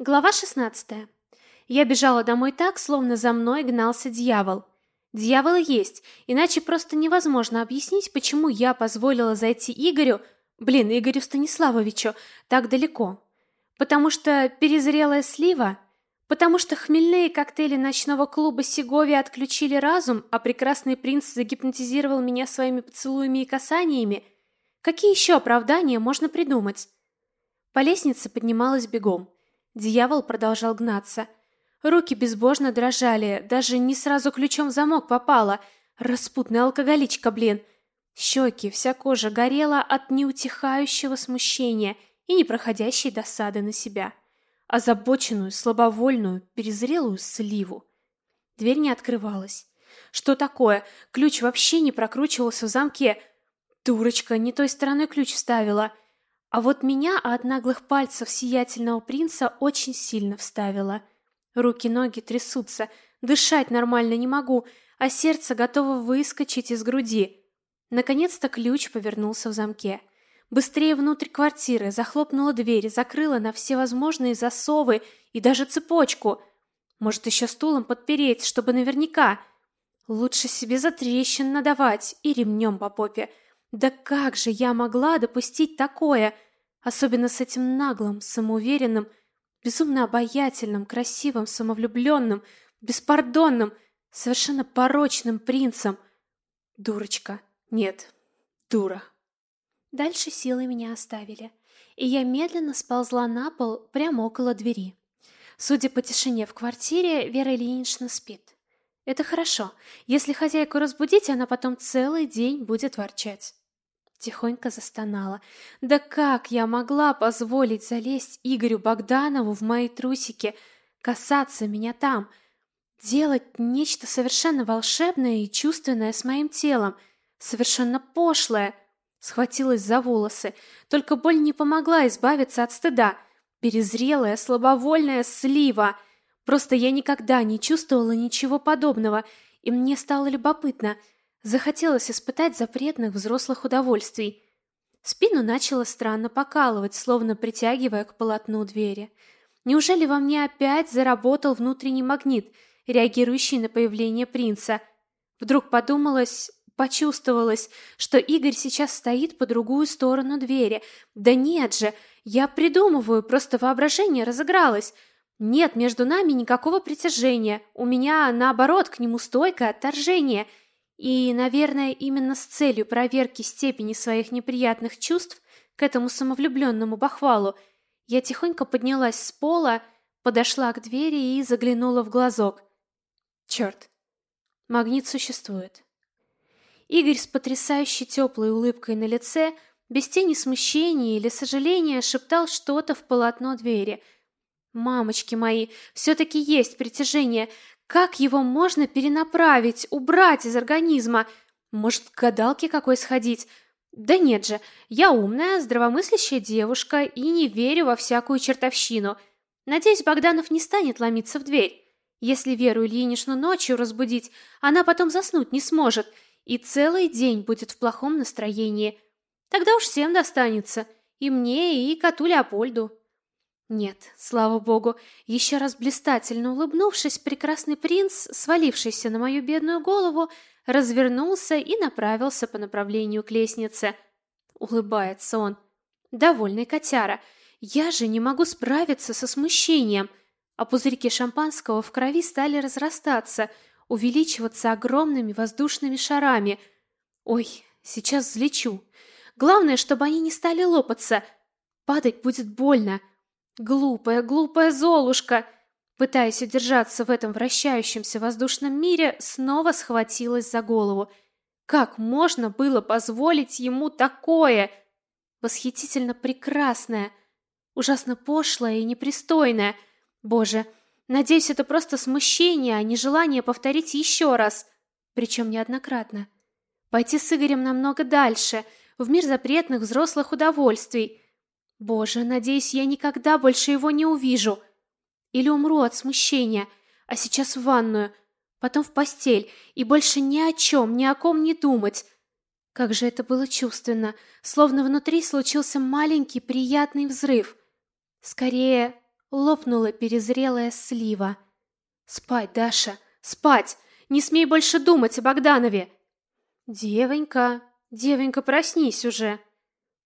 Глава 16. Я бежала домой так, словно за мной гнался дьявол. Дьявол есть, иначе просто невозможно объяснить, почему я позволила зайти Игорю, блин, Игорю Станиславовичу, так далеко. Потому что перезрелая слива, потому что хмельные коктейли ночного клуба Сеговия отключили разум, а прекрасный принц загипнотизировал меня своими поцелуями и касаниями. Какие еще оправдания можно придумать? По лестнице поднималась бегом. Дьявол продолжал гнаться. Руки безбожно дрожали, даже не сразу ключом в замок попала. Распутная алкоголичка, блин. Щеки, вся кожа горела от неутихающего смущения и непроходящей досады на себя. Озабоченную, слабовольную, перезрелую сливу. Дверь не открывалась. Что такое? Ключ вообще не прокручивался в замке. Дурочка, не той стороной ключ вставила. А вот меня от наглых пальцев сиятельного принца очень сильно вставило. Руки-ноги трясутся, дышать нормально не могу, а сердце готово выскочить из груди. Наконец-то ключ повернулся в замке. Быстрее внутрь квартиры, захлопнула дверь, закрыла на все возможные засовы и даже цепочку. Может, еще стулом подпереть, чтобы наверняка. Лучше себе затрещин надавать и ремнем по попе. Да как же я могла допустить такое, особенно с этим наглым, самоуверенным, безумно обаятельным, красивым, самовлюбленным, беспардонным, совершенно порочным принцем. Дурочка. Нет, дура. Дальше силы меня оставили, и я медленно сползла на пол прямо около двери. Судя по тишине в квартире, Вера Ильинична спит. Это хорошо. Если хозяйку разбудить, она потом целый день будет ворчать. Тихонько застонала. Да как я могла позволить залезть Игорю Богданову в мои трусики, касаться меня там, делать нечто совершенно волшебное и чувственное с моим телом, совершенно пошлое? Схватилась за волосы, только боль не помогла избавиться от стыда. Перезрелая, слабовольная слива. Просто я никогда не чувствовала ничего подобного, и мне стало любопытно — Захотелось испытать запретных взрослых удовольствий. Спину начало странно покалывать, словно притягивая к полотну двери. Неужели во мне опять заработал внутренний магнит, реагирующий на появление принца? Вдруг подумалось, почувствовалось, что Игорь сейчас стоит по другую сторону двери. Да нет же, я придумываю, просто воображение разыгралось. Нет между нами никакого притяжения. У меня наоборот к нему стойкое отторжение. И, наверное, именно с целью проверки степени своих неприятных чувств к этому самовлюбленному бахвалу я тихонько поднялась с пола, подошла к двери и заглянула в глазок. Черт, магнит существует. Игорь с потрясающе теплой улыбкой на лице, без тени смущения или сожаления, шептал что-то в полотно двери. Мамочки мои, все таки есть притяжение, как его можно перенаправить, убрать из организма? Может, к гадалке какой сходить? Да нет же, я умная, здравомыслящая девушка и не верю во всякую чертовщину. Надеюсь, Богданов не станет ломиться в дверь. Если Веру Ильиничну ночью разбудить, она потом заснуть не сможет и целый день будет в плохом настроении. Тогда уж всем достанется, и мне, и коту Леопольду. Нет, слава богу, еще раз блистательно улыбнувшись, прекрасный принц, свалившийся на мою бедную голову, развернулся и направился по направлению к лестнице. Улыбается он. Довольный котяра. Я же не могу справиться со смущением. А пузырьки шампанского в крови стали разрастаться, увеличиваться огромными воздушными шарами. Ой, сейчас взлечу. Главное, чтобы они не стали лопаться. Падать будет больно. Глупая, глупая Золушка, пытаясь удержаться в этом вращающемся воздушном мире, снова схватилась за голову. Как можно было позволить ему такое? Восхитительно прекрасное, ужасно пошлое и непристойное. Боже, надеюсь, это просто смущение, а не желание повторить еще раз, причем неоднократно. Пойти с Игорем намного дальше, в мир запретных взрослых удовольствий. Боже, надеюсь, я никогда больше его не увижу. Или умру от смущения, а сейчас в ванную, потом в постель и больше ни о чем, ни о ком не думать. Как же это было чувственно, словно внутри случился маленький приятный взрыв. Скорее, лопнула перезрелая слива. Спать, Даша, спать! Не смей больше думать о Богданове. Девонька, девонька, проснись уже.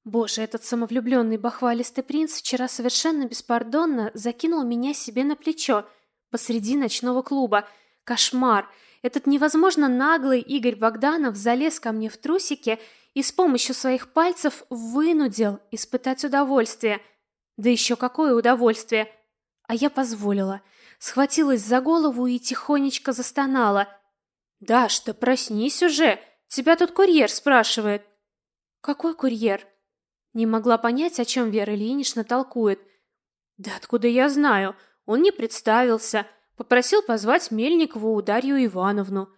Боже, этот самовлюбленный бахвалистый принц вчера совершенно беспардонно закинул меня себе на плечо посреди ночного клуба. Кошмар! Этот невозможно наглый Игорь Богданов залез ко мне в трусики и с помощью своих пальцев вынудил испытать удовольствие. Да еще какое удовольствие! А я позволила. Схватилась за голову и тихонечко застонала. «Даш, да проснись уже! Тебя тут курьер спрашивает!» «Какой курьер?» Не могла понять, о чем Вера Ильинична толкует. Да откуда я знаю? Он не представился. Попросил позвать Мельникову Дарью Ивановну.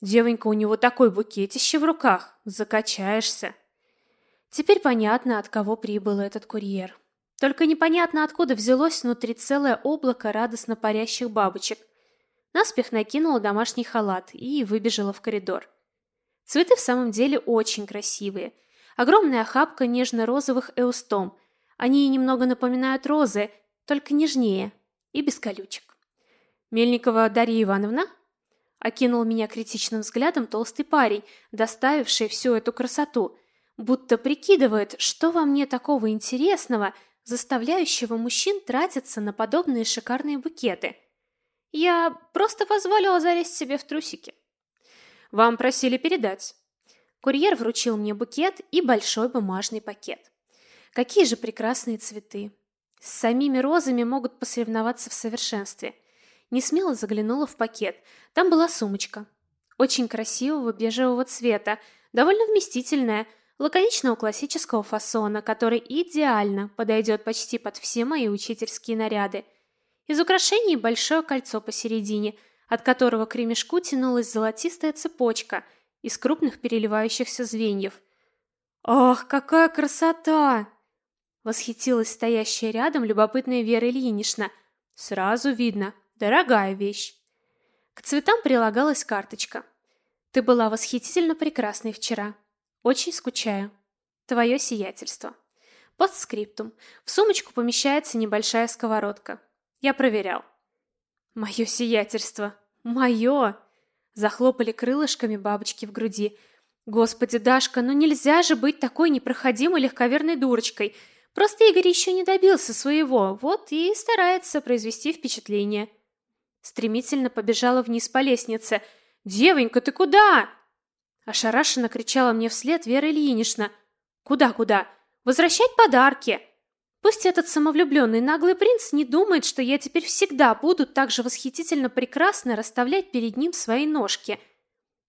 Девонька, у него такой букетище в руках. Закачаешься. Теперь понятно, от кого прибыл этот курьер. Только непонятно, откуда взялось внутри целое облако радостно парящих бабочек. Наспех накинула домашний халат и выбежала в коридор. Цветы в самом деле очень красивые – Огромная охапка нежно-розовых эустом. Они немного напоминают розы, только нежнее и без колючек. Мельникова Дарья Ивановна окинул меня критичным взглядом толстый парень, доставивший всю эту красоту, будто прикидывает, что во мне такого интересного, заставляющего мужчин тратиться на подобные шикарные букеты. Я просто позволила залезть себе в трусики. Вам просили передать. Курьер вручил мне букет и большой бумажный пакет. Какие же прекрасные цветы. С самими розами могут посоревноваться в совершенстве. Не смело заглянула в пакет. Там была сумочка. Очень красивого бежевого цвета, довольно вместительная, лаконичного классического фасона, который идеально подойдет почти под все мои учительские наряды. Из украшений большое кольцо посередине, от которого к ремешку тянулась золотистая цепочка – из крупных переливающихся звеньев. «Ах, какая красота!» Восхитилась стоящая рядом любопытная Вера Ильинична. «Сразу видно, дорогая вещь». К цветам прилагалась карточка. «Ты была восхитительно прекрасной вчера. Очень скучаю. Твое сиятельство». Постскриптум. В сумочку помещается небольшая сковородка. Я проверял. Мое сиятельство. Мое! Захлопали крылышками бабочки в груди. Господи, Дашка, ну нельзя же быть такой непроходимой легковерной дурочкой. Просто Игорь еще не добился своего, вот и старается произвести впечатление. Стремительно побежала вниз по лестнице. «Девонька, ты куда?» Ошарашенно кричала мне вслед Вера Ильинична. «Куда-куда? Возвращать подарки!» Пусть этот самовлюбленный наглый принц не думает, что я теперь всегда буду так же восхитительно прекрасно расставлять перед ним свои ножки.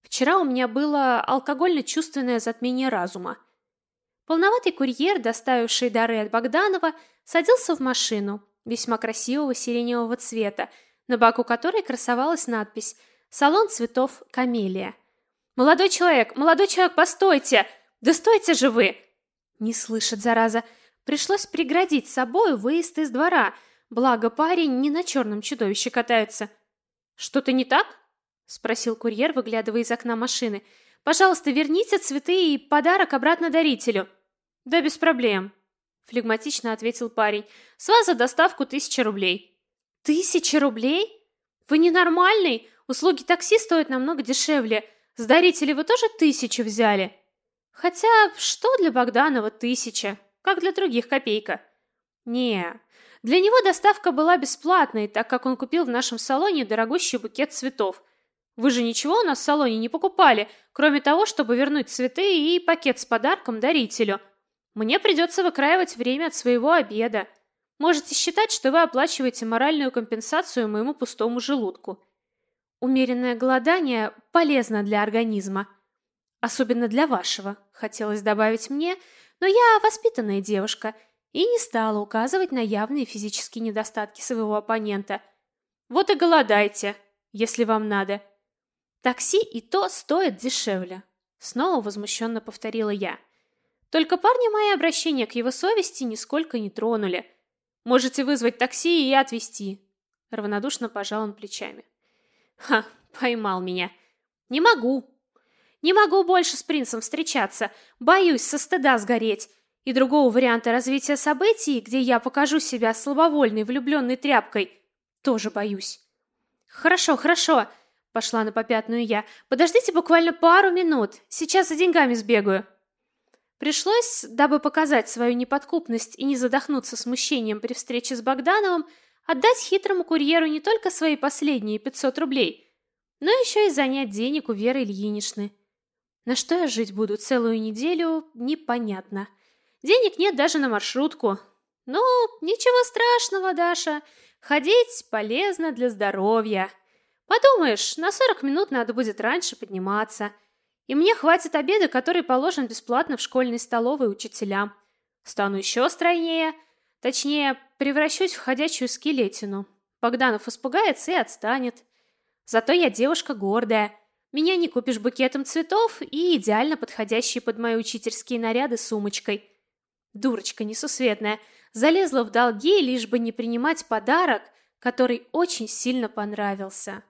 Вчера у меня было алкогольно-чувственное затмение разума. Полноватый курьер, доставивший дары от Богданова, садился в машину, весьма красивого сиреневого цвета, на боку которой красовалась надпись «Салон цветов Камелия». «Молодой человек, молодой человек, постойте! Да стойте же вы!» Не слышит, зараза. Пришлось преградить собой выезд из двора, благо парень не на черном чудовище катается. «Что-то не так?» — спросил курьер, выглядывая из окна машины. «Пожалуйста, верните цветы и подарок обратно дарителю». «Да без проблем», — флегматично ответил парень. «С вас за доставку тысяча рублей». «Тысяча рублей? Вы ненормальный? Услуги такси стоят намного дешевле. С дарителей вы тоже тысячу взяли?» «Хотя, что для Богданова тысяча? Как для других копейка. Не, для него доставка была бесплатной, так как он купил в нашем салоне дорогущий букет цветов. Вы же ничего у нас в салоне не покупали, кроме того, чтобы вернуть цветы и пакет с подарком дарителю. Мне придется выкраивать время от своего обеда. Можете считать, что вы оплачиваете моральную компенсацию моему пустому желудку. Умеренное голодание полезно для организма. Особенно для вашего, хотелось добавить мне, но я воспитанная девушка и не стала указывать на явные физические недостатки своего оппонента. Вот и голодайте, если вам надо. Такси и то стоит дешевле. Снова возмущенно повторила я. Только парня мои обращения к его совести нисколько не тронули. Можете вызвать такси и отвезти. Равнодушно пожал он плечами. Ха, поймал меня. Не могу, не могу больше с принцем встречаться. Боюсь со стыда сгореть. И другого варианта развития событий, где я покажу себя слабовольной влюбленной тряпкой, тоже боюсь. Хорошо, хорошо, пошла на попятную я. Подождите буквально пару минут. Сейчас за деньгами сбегаю. Пришлось, дабы показать свою неподкупность и не задохнуться смущением при встрече с Богдановым, отдать хитрому курьеру не только свои последние 500 рублей, но еще и занять денег у Веры Ильиничны. На что я жить буду целую неделю, непонятно. Денег нет даже на маршрутку. Ну, ничего страшного, Даша. Ходить полезно для здоровья. Подумаешь, на 40 минут надо будет раньше подниматься. И мне хватит обеда, который положен бесплатно в школьной столовой учителям. Стану еще стройнее. Точнее, превращусь в ходячую скелетину. Богданов испугается и отстанет. Зато я девушка гордая. Меня не купишь букетом цветов и идеально подходящей под мои учительские наряды сумочкой. Дурочка несусветная. Залезла в долги, лишь бы не принимать подарок, который очень сильно понравился.